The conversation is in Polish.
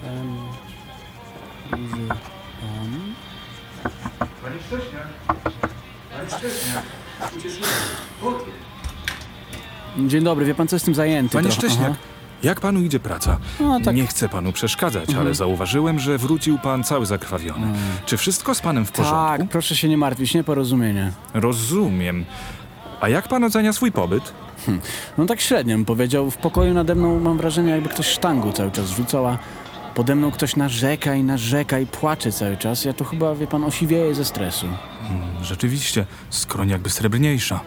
Ten duży pan. Panie Szcześniak! Panie Szcześniak! Dzień dobry, wie pan co jestem zajęty Panie trochę. Szcześniak, Aha. jak panu idzie praca? No, tak. Nie chcę panu przeszkadzać, ale zauważyłem, że wrócił pan cały zakrwawiony. Czy wszystko z panem w porządku? Tak, proszę się nie martwić, nieporozumienie. Rozumiem. A jak pan ocenia swój pobyt? No tak średnio bym powiedział, w pokoju nade mną mam wrażenie jakby ktoś sztangu cały czas rzucał, a pode mną ktoś narzeka i narzeka i płacze cały czas. Ja to chyba, wie pan, osiwieję ze stresu. Rzeczywiście, skroń jakby srebrniejsza.